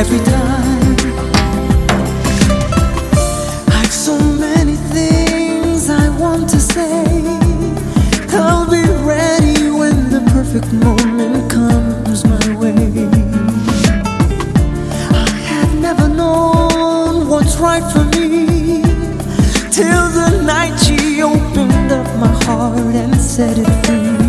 every time. I've so many things I want to say. I'll be ready when the perfect moment comes my way. I have never known what's right for me till the night she opened up my heart and set it free.